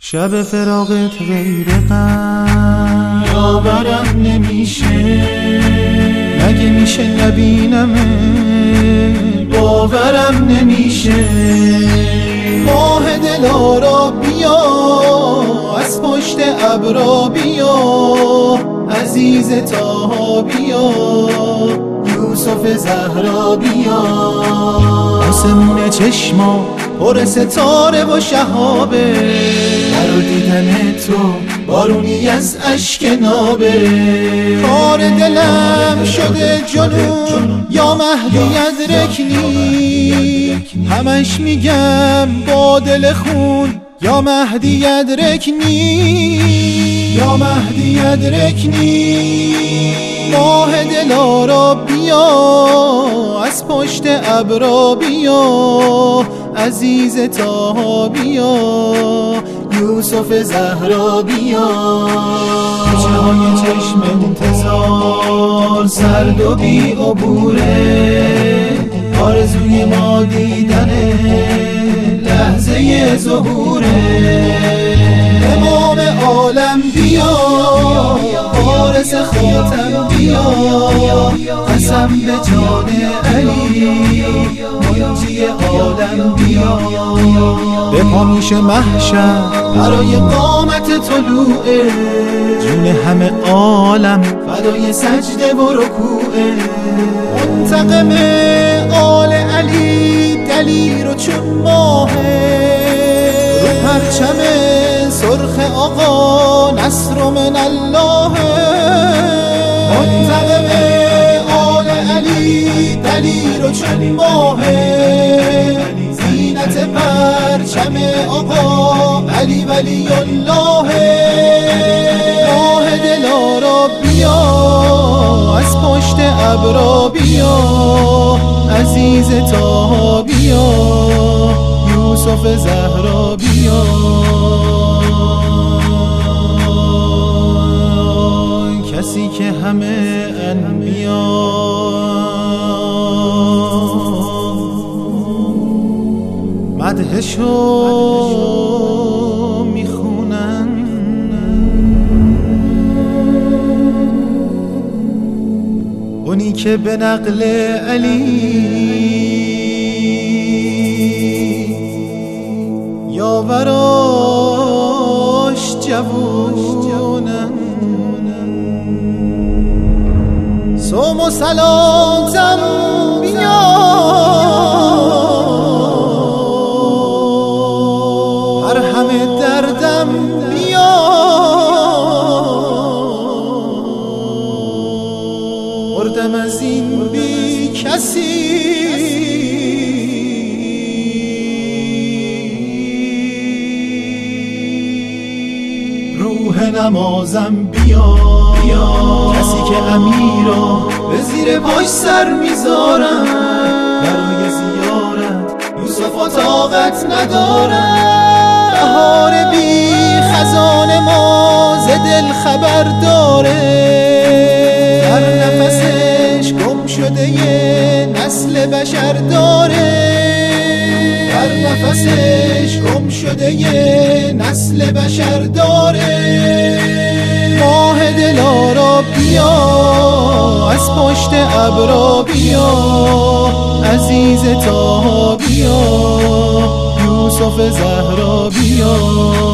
شب فراغت غیر غم. یاورم نمیشه. مگه میشه نبینم؟ باورم نمیشه. ماه دلارا بیا از پشت ابرا بیا عزیز تاها بیا یوسف زهرا بیا. آسمون چشما پر ستاره و شهابه. برا دیدن تو بارونی از اشک نابه. کار دلم شده جنون یا مهدی ادرکنی همش میگم با دل خون یا مهدی ادرکنی. یا مهدی ادرکنی. ماه دلارا بیا از پشت ابرا بیا عزیز تاها بیا یوسف زهرا بیا. کوچه های چشم انتظار سرد و بی عبوره آرزوی ما دیدن لحظه ظهوره. امام عالم بیا. وارث خاتم بیا قسم به جان علی. منجی عالم بیا. به پا میشه محشر برای قامت طلوعه جون همه عالم فدای سجده و رکوعه. منتقم آل علی دلیر و چون ماهه. رو پرچم سرخ آقا نصر من الله. علی دلیر و چون ماهه زینت پرچم آقا علی ولی الله ماه دلارا بیا از پشت ابرا بیا عزیز تاها بیا یوسف زهرا بیا. کسی که همه انبیا مدهشو می‌خونن. اونی که به نقل علی یاوراش جوونن. سوم و سلاتم مردم از این بی کسی. روح نمازم بیا. بیا. کسی که امیرا به زیر پاش سر می‌ذارم. برای زیارت یوسف طاقت ندارم. بهار بی خزان ما ز دل خبر داره. شده نسل بشر داره. در نفسش گم شده نسل بشر داره. ماه دلارا بیا از پشت ابرا بیا. عزیز تاها بیا یوسف زهرا بیا.